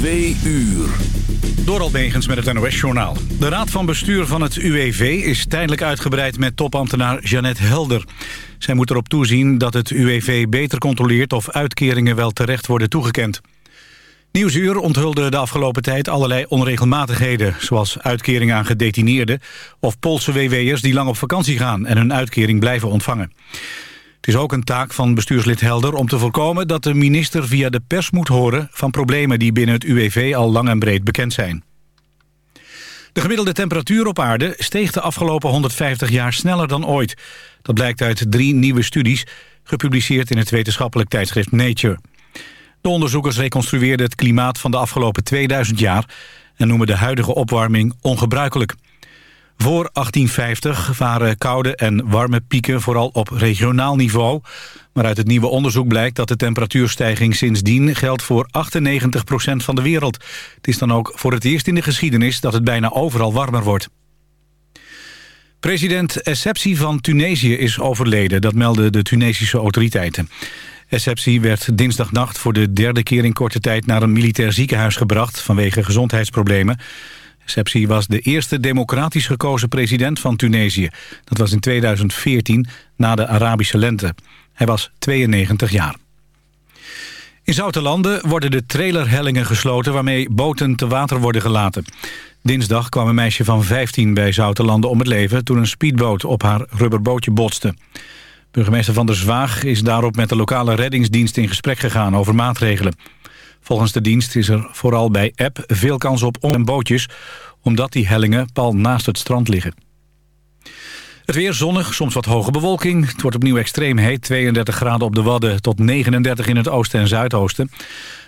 Twee uur. Door Albegens met het NOS-journaal. De raad van bestuur van het UWV is tijdelijk uitgebreid met topambtenaar Jeannette Helder. Zij moet erop toezien dat het UWV beter controleert of uitkeringen wel terecht worden toegekend. Nieuwsuur onthulde de afgelopen tijd allerlei onregelmatigheden... zoals uitkeringen aan gedetineerden of Poolse WW'ers die lang op vakantie gaan... en hun uitkering blijven ontvangen. Het is ook een taak van bestuurslid Helder om te voorkomen dat de minister via de pers moet horen van problemen die binnen het UWV al lang en breed bekend zijn. De gemiddelde temperatuur op aarde steeg de afgelopen 150 jaar sneller dan ooit. Dat blijkt uit drie nieuwe studies, gepubliceerd in het wetenschappelijk tijdschrift Nature. De onderzoekers reconstrueerden het klimaat van de afgelopen 2000 jaar... en noemen de huidige opwarming ongebruikelijk. Voor 1850 waren koude en warme pieken vooral op regionaal niveau. Maar uit het nieuwe onderzoek blijkt dat de temperatuurstijging sindsdien geldt voor 98% van de wereld. Het is dan ook voor het eerst in de geschiedenis dat het bijna overal warmer wordt. President Essebsi van Tunesië is overleden, dat melden de Tunesische autoriteiten. Essebsi werd dinsdagnacht voor de derde keer in korte tijd naar een militair ziekenhuis gebracht vanwege gezondheidsproblemen. Sepsi was de eerste democratisch gekozen president van Tunesië. Dat was in 2014, na de Arabische lente. Hij was 92 jaar. In Zoutelanden worden de trailerhellingen gesloten... waarmee boten te water worden gelaten. Dinsdag kwam een meisje van 15 bij Zoutelanden om het leven... toen een speedboot op haar rubberbootje botste. Burgemeester Van der Zwaag is daarop met de lokale reddingsdienst in gesprek gegaan over maatregelen. Volgens de dienst is er vooral bij app veel kans op om- en bootjes... omdat die hellingen pal naast het strand liggen. Het weer zonnig, soms wat hoge bewolking. Het wordt opnieuw extreem heet, 32 graden op de Wadden... tot 39 in het oosten en zuidoosten.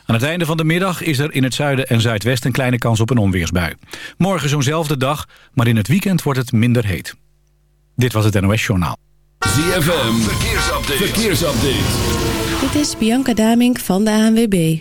Aan het einde van de middag is er in het zuiden en zuidwesten... een kleine kans op een onweersbui. Morgen zo'nzelfde dag, maar in het weekend wordt het minder heet. Dit was het NOS Journaal. ZFM, verkeersupdate. verkeersupdate. Dit is Bianca Damink van de ANWB.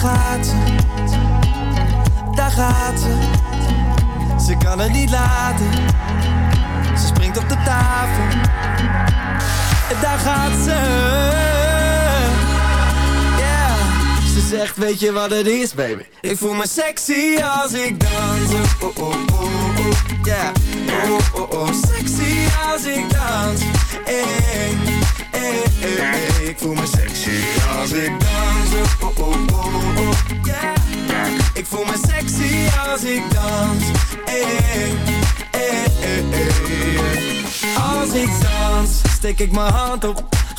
gaat ze Daar gaat ze ze kan het niet laten. Ze springt op de tafel. Daar gaat ze. Yeah. Ze zegt, weet je wat het is, baby? Ik voel me sexy als ik dans. Oh, oh, oh, oh. Yeah. Oh, oh, oh. Sexy als ik dans. Hey, hey, hey, hey. Ik voel me sexy als ik dans. Oh, oh, oh. Ik voel me sexy als ik dans. Als ik dans, steek ik mijn hand op.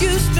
used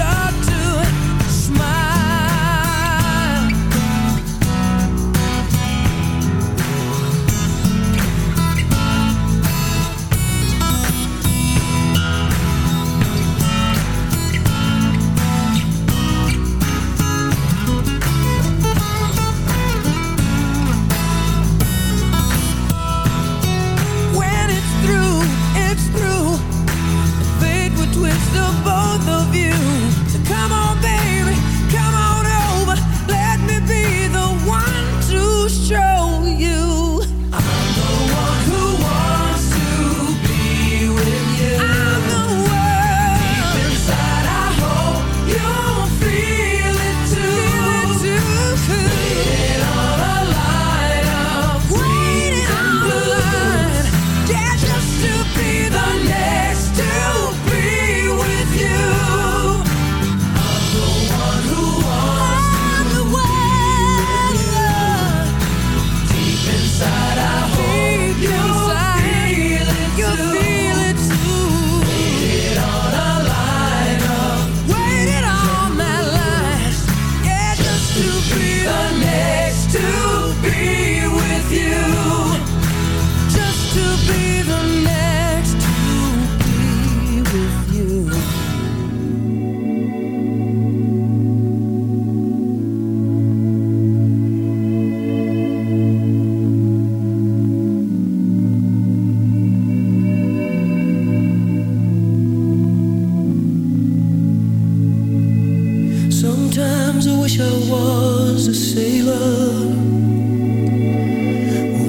Sometimes I wish I was a sailor,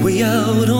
way out on.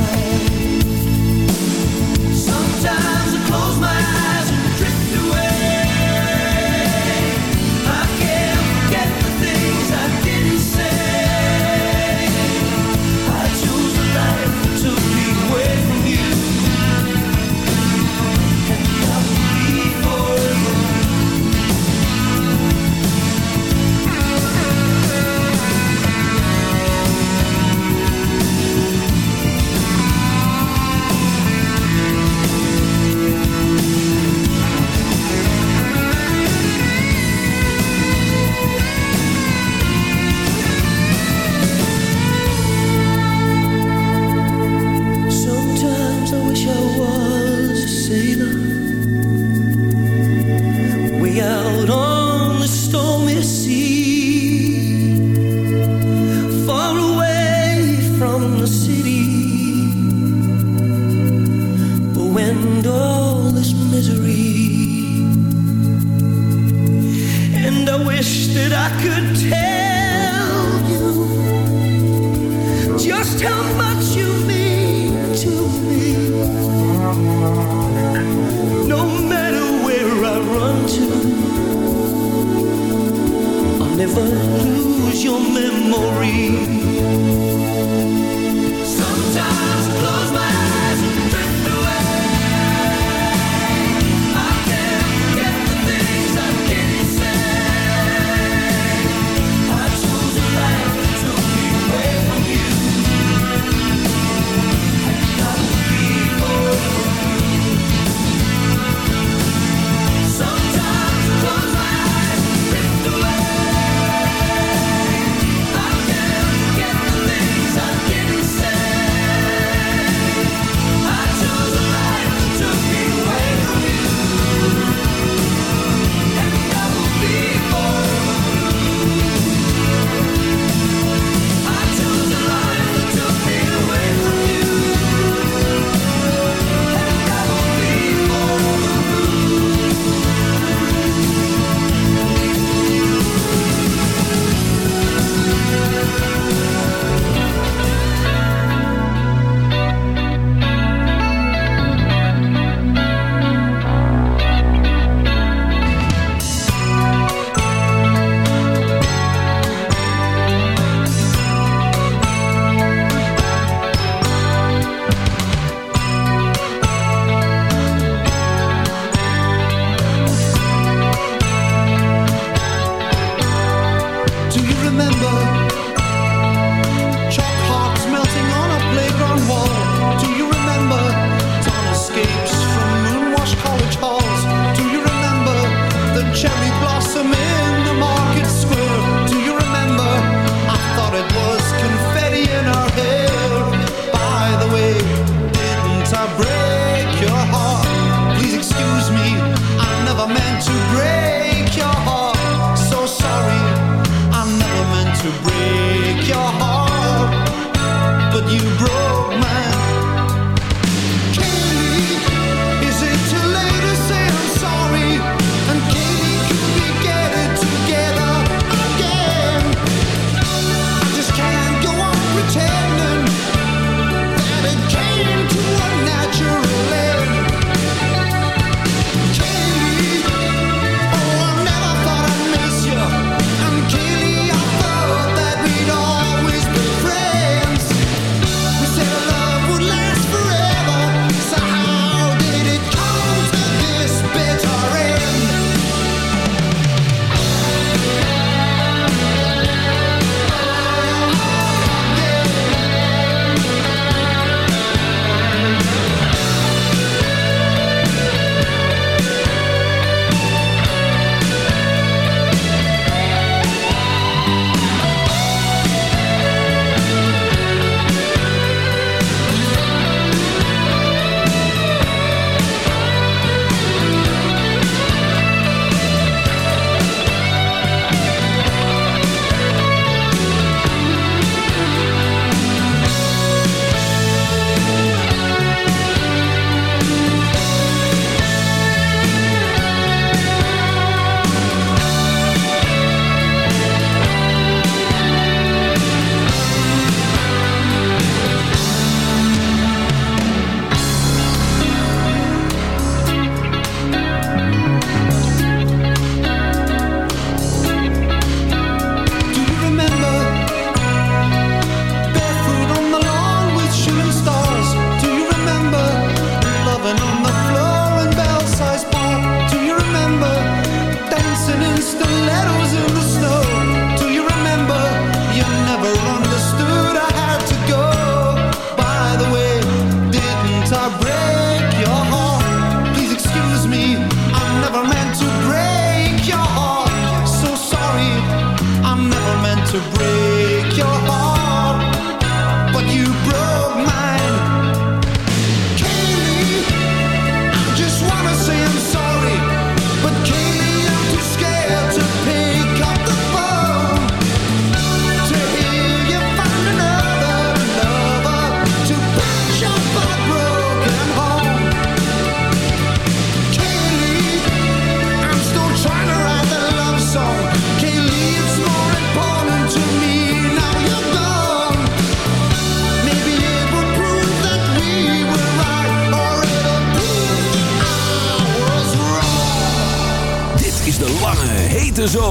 to bring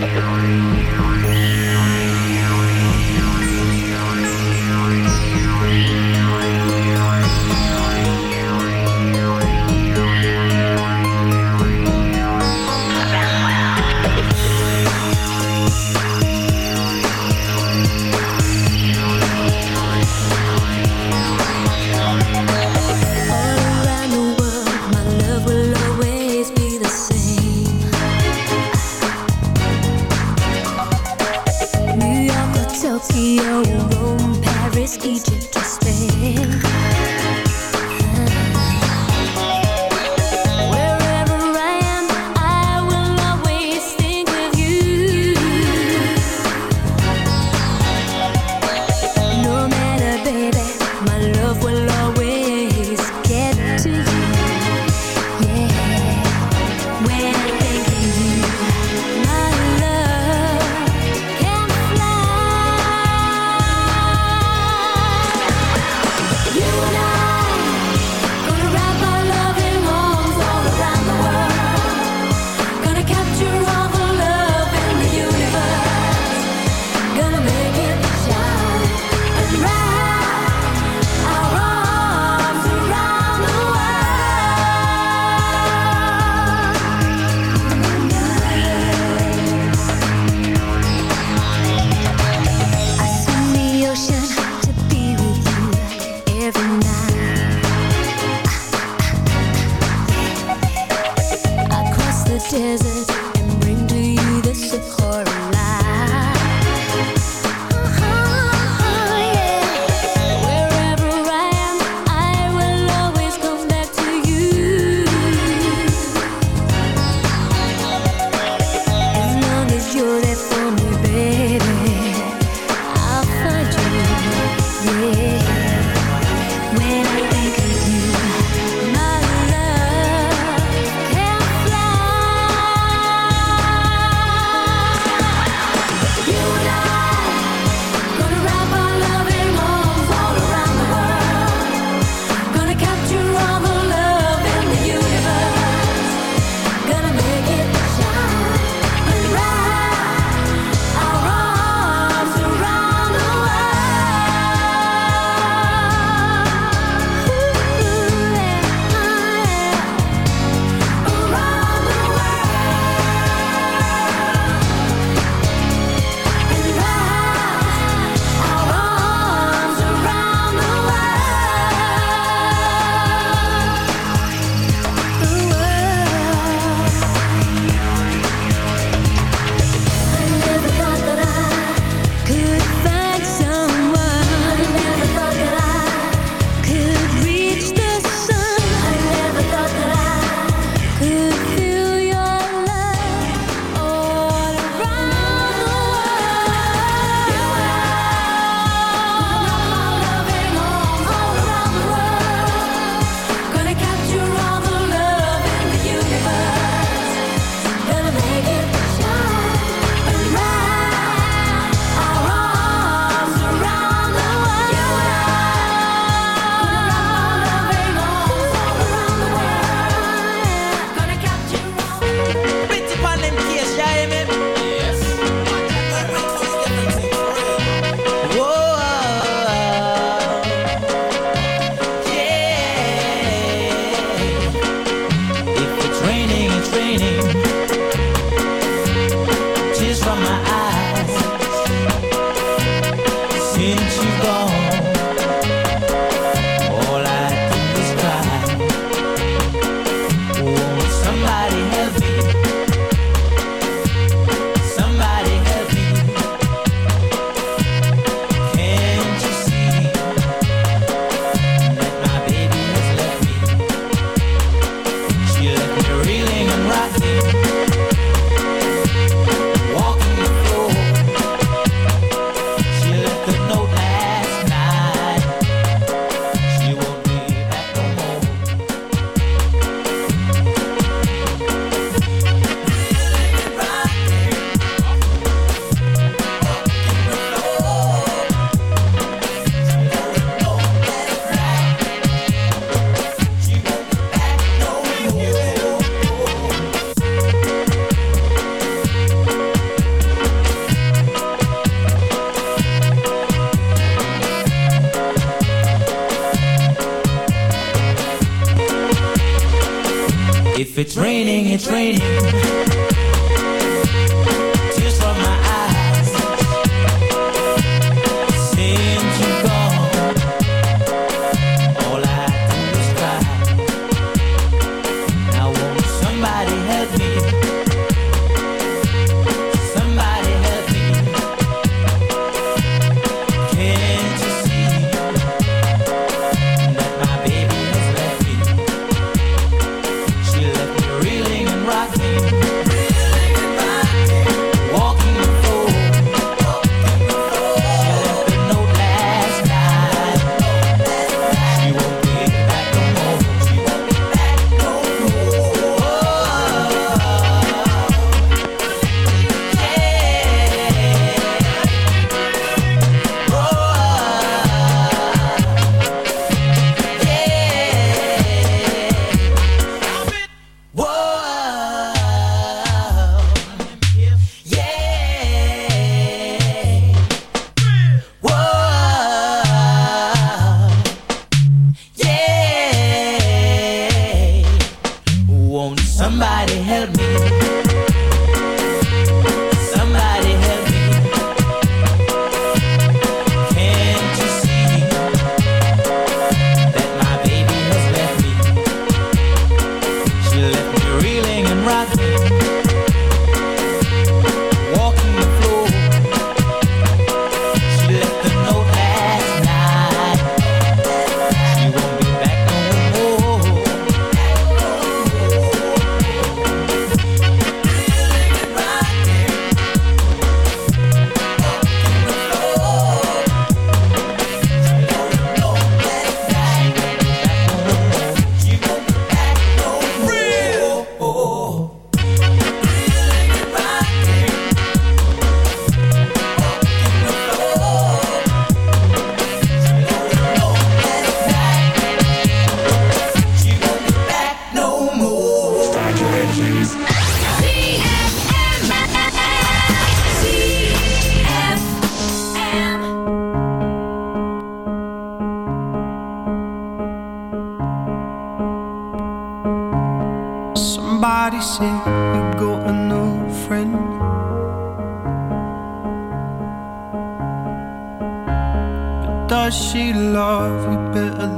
Mary.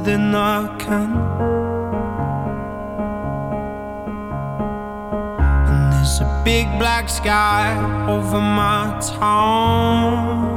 than I can. And there's a big black sky over my town.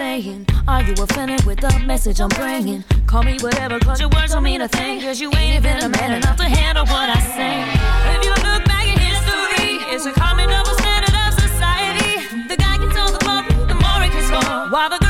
saying? Are you offended with the message I'm bringing? Call me whatever, cause your words don't mean a thing. Cause you ain't even a man enough to handle what I say. If you look back in history, it's a common double standard of society. The guy can tell the more, the more it can score. While the